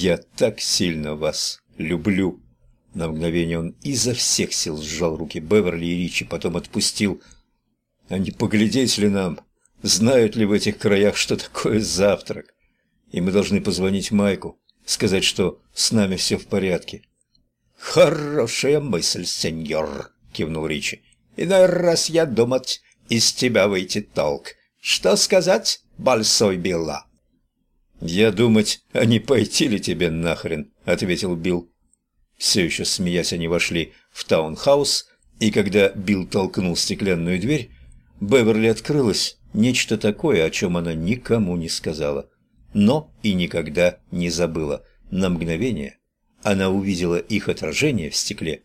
«Я так сильно вас люблю!» На мгновение он изо всех сил сжал руки Беверли и Ричи, потом отпустил. «А не поглядеть ли нам, знают ли в этих краях, что такое завтрак? И мы должны позвонить Майку, сказать, что с нами все в порядке». «Хорошая мысль, сеньор», — кивнул Ричи. «Иной раз я думать, из тебя выйти толк. Что сказать, Большой Билла?» «Я думать, а не пойти ли тебе нахрен?» — ответил Билл. Все еще смеясь, они вошли в таунхаус, и когда Билл толкнул стеклянную дверь, Беверли открылось нечто такое, о чем она никому не сказала, но и никогда не забыла. На мгновение она увидела их отражение в стекле,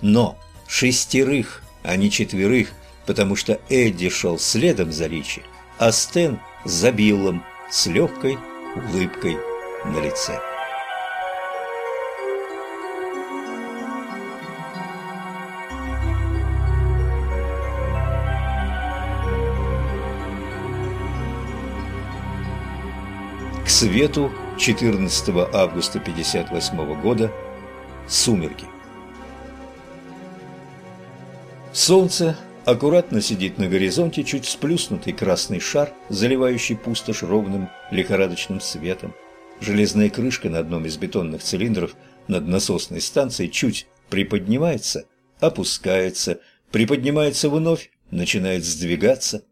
но шестерых, а не четверых, потому что Эдди шел следом за Ричи, а Стэн за Биллом с легкой улыбкой на лице. К свету 14 августа 1958 года сумерки. Солнце аккуратно сидит на горизонте чуть сплюснутый красный шар, заливающий пустошь ровным лихорадочным светом. Железная крышка на одном из бетонных цилиндров над насосной станцией чуть приподнимается, опускается, приподнимается вновь, начинает сдвигаться.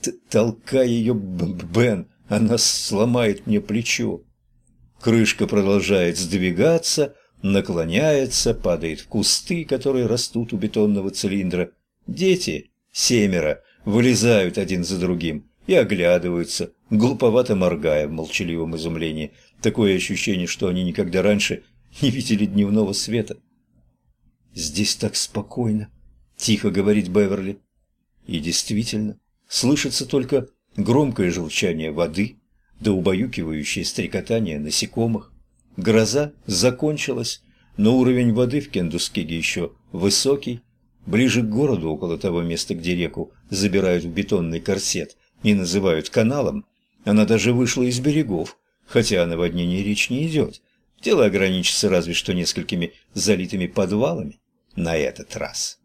Т Толкай ее, Бен, она сломает мне плечо. Крышка продолжает сдвигаться, наклоняется, падает в кусты, которые растут у бетонного цилиндра. Дети, семеро, вылезают один за другим и оглядываются, глуповато моргая в молчаливом изумлении. Такое ощущение, что они никогда раньше не видели дневного света. «Здесь так спокойно», — тихо говорит Беверли. И действительно, слышится только громкое журчание воды да убаюкивающее стрекотание насекомых. Гроза закончилась, но уровень воды в Кендускиге еще высокий. Ближе к городу, около того места, где реку забирают в бетонный корсет и называют каналом, она даже вышла из берегов, хотя о наводнении речь не идет. Дело ограничится разве что несколькими залитыми подвалами на этот раз.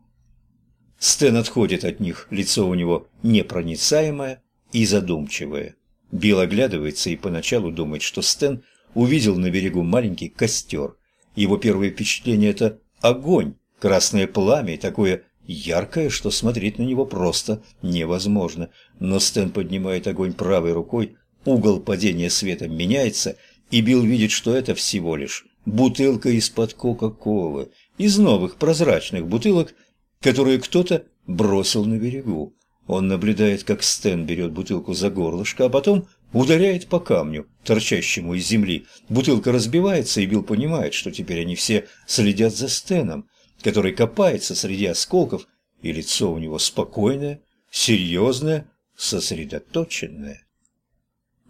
Стэн отходит от них, лицо у него непроницаемое и задумчивое. Билл оглядывается и поначалу думает, что Стэн увидел на берегу маленький костер. Его первое впечатление – это огонь, красное пламя и такое яркое, что смотреть на него просто невозможно. Но Стэн поднимает огонь правой рукой, угол падения света меняется, и Билл видит, что это всего лишь бутылка из-под Кока-Колы, из новых прозрачных бутылок, которые кто-то бросил на берегу. Он наблюдает, как Стэн берет бутылку за горлышко, а потом ударяет по камню, торчащему из земли. Бутылка разбивается, и Билл понимает, что теперь они все следят за Стэном, который копается среди осколков, и лицо у него спокойное, серьезное, сосредоточенное.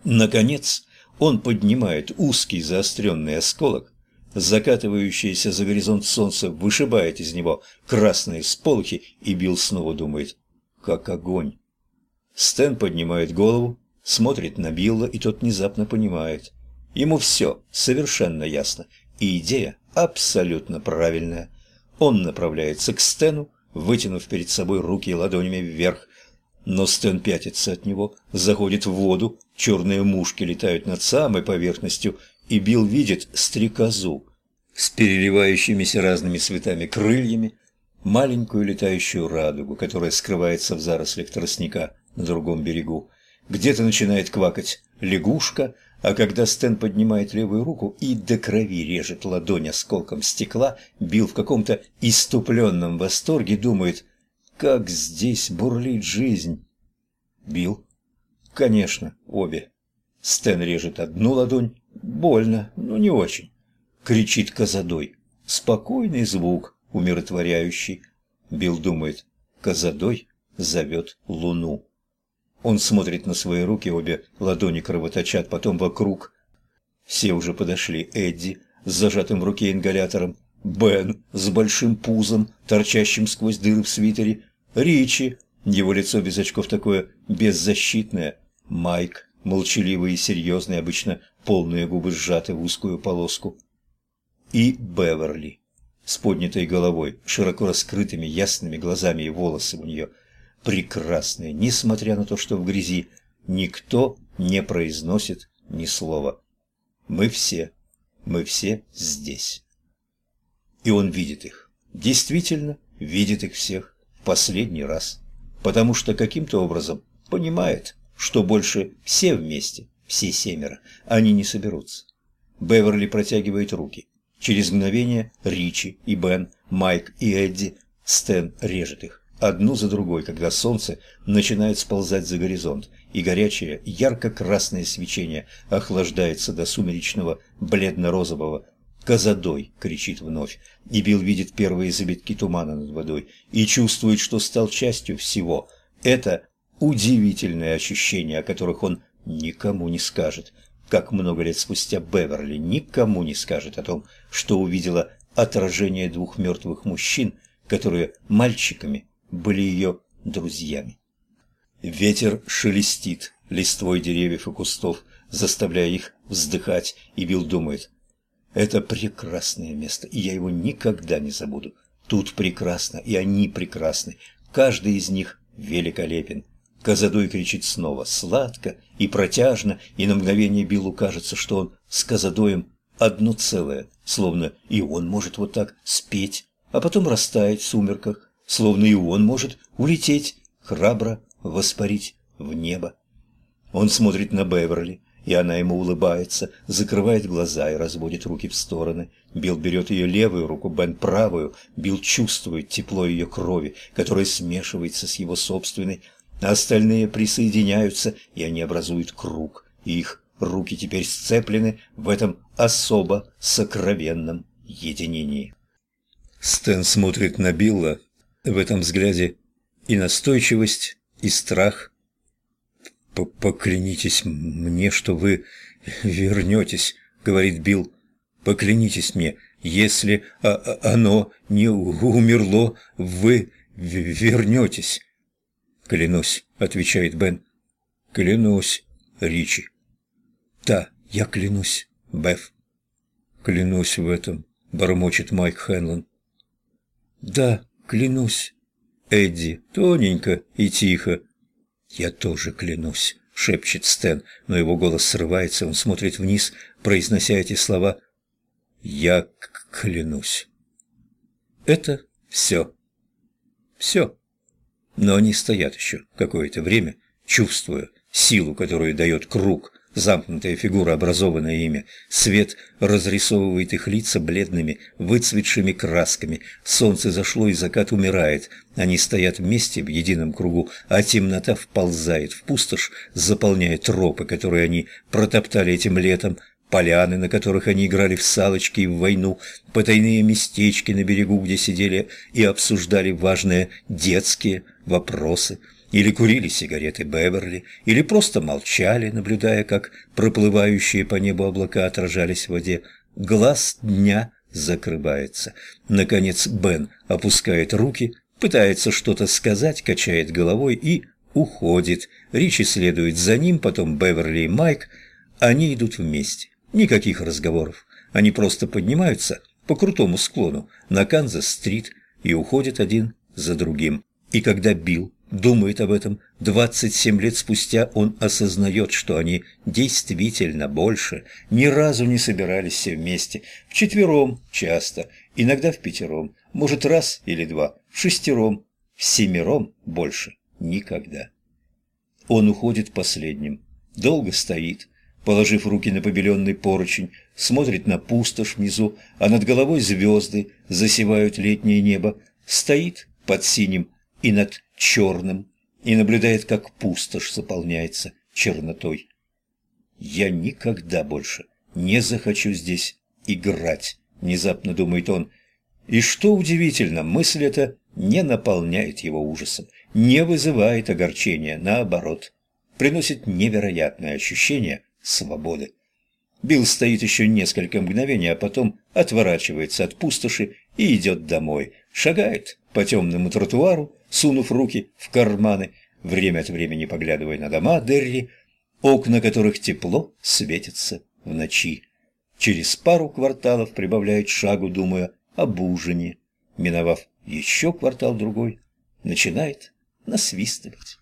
Наконец, он поднимает узкий заостренный осколок, закатывающееся за горизонт солнце вышибает из него красные сполохи, и Билл снова думает как огонь. Стэн поднимает голову, смотрит на Билла, и тот внезапно понимает. Ему все совершенно ясно, и идея абсолютно правильная. Он направляется к Стэну, вытянув перед собой руки ладонями вверх. Но Стэн пятится от него, заходит в воду, черные мушки летают над самой поверхностью, и Билл видит стрекозу с переливающимися разными цветами крыльями, маленькую летающую радугу, которая скрывается в зарослях тростника на другом берегу. Где-то начинает квакать лягушка, а когда Стэн поднимает левую руку и до крови режет ладонь осколком стекла, Билл в каком-то иступленном восторге думает, как здесь бурлит жизнь. Билл? Конечно, обе. Стэн режет одну ладонь, больно, но не очень. Кричит козадой. Спокойный звук, умиротворяющий. Билл думает, Казадой зовет Луну. Он смотрит на свои руки, обе ладони кровоточат, потом вокруг. Все уже подошли. Эдди с зажатым в руке ингалятором, Бен с большим пузом, торчащим сквозь дыры в свитере, Ричи, его лицо без очков такое беззащитное, Майк, молчаливый и серьезный, обычно полные губы сжаты в узкую полоску. И Беверли с поднятой головой, широко раскрытыми ясными глазами и волосы у нее прекрасные, несмотря на то, что в грязи никто не произносит ни слова. Мы все, мы все здесь. И он видит их, действительно видит их всех в последний раз, потому что каким-то образом понимает, что больше все вместе, все семеро, они не соберутся. Беверли протягивает руки. Через мгновение Ричи и Бен, Майк и Эдди, Стэн режет их, одну за другой, когда солнце начинает сползать за горизонт, и горячее ярко-красное свечение охлаждается до сумеречного бледно-розового. «Казадой!» — кричит вновь, и Билл видит первые завитки тумана над водой и чувствует, что стал частью всего. Это удивительное ощущение, о которых он никому не скажет как много лет спустя Беверли никому не скажет о том, что увидела отражение двух мертвых мужчин, которые мальчиками были ее друзьями. Ветер шелестит листвой деревьев и кустов, заставляя их вздыхать, и Билл думает, это прекрасное место, и я его никогда не забуду. Тут прекрасно, и они прекрасны, каждый из них великолепен. Казадой кричит снова, сладко и протяжно, и на мгновение Биллу кажется, что он с Казадоем одно целое, словно и он может вот так спеть, а потом растаять в сумерках, словно и он может улететь, храбро воспарить в небо. Он смотрит на Беверли, и она ему улыбается, закрывает глаза и разводит руки в стороны. Билл берет ее левую руку, Бен правую. Билл чувствует тепло ее крови, которое смешивается с его собственной, Остальные присоединяются, и они образуют круг, и их руки теперь сцеплены в этом особо сокровенном единении. Стэн смотрит на Билла, в этом взгляде и настойчивость, и страх. «Поклянитесь мне, что вы вернетесь», — говорит Билл. «Поклянитесь мне, если оно не умерло, вы вернетесь». «Клянусь», — отвечает Бен. «Клянусь, Ричи». «Да, я клянусь, Беф». «Клянусь в этом», — бормочет Майк Хэнлон. «Да, клянусь». Эдди, тоненько и тихо. «Я тоже клянусь», — шепчет Стэн, но его голос срывается, он смотрит вниз, произнося эти слова. «Я клянусь». Это все. Все. Но они стоят еще какое-то время, чувствуя силу, которую дает круг, замкнутая фигура, образованная ими. Свет разрисовывает их лица бледными, выцветшими красками. Солнце зашло, и закат умирает. Они стоят вместе в едином кругу, а темнота вползает в пустошь, заполняя тропы, которые они протоптали этим летом, поляны, на которых они играли в салочки и в войну, потайные местечки на берегу, где сидели и обсуждали важные детские вопросы, или курили сигареты Беверли, или просто молчали, наблюдая, как проплывающие по небу облака отражались в воде. Глаз дня закрывается. Наконец Бен опускает руки, пытается что-то сказать, качает головой и уходит. Ричи следует за ним, потом Беверли и Майк. Они идут вместе. Никаких разговоров. Они просто поднимаются по крутому склону на Канзас-стрит и уходят один за другим. И когда Билл думает об этом, 27 лет спустя он осознает, что они действительно больше ни разу не собирались все вместе, вчетвером часто, иногда в пятером, может раз или два, в шестером, в семером больше никогда. Он уходит последним, долго стоит, положив руки на побеленный поручень, смотрит на пустошь внизу, а над головой звезды засевают летнее небо, стоит под синим и над черным и наблюдает, как пустошь заполняется чернотой. «Я никогда больше не захочу здесь играть», — внезапно думает он. И что удивительно, мысль эта не наполняет его ужасом, не вызывает огорчения, наоборот, приносит невероятное ощущение свободы. Билл стоит еще несколько мгновений, а потом отворачивается от пустоши и идет домой. Шагает по темному тротуару, сунув руки в карманы, время от времени поглядывая на дома Дерри, окна которых тепло светится в ночи. Через пару кварталов прибавляет шагу, думая об ужине. Миновав еще квартал-другой, начинает насвистывать.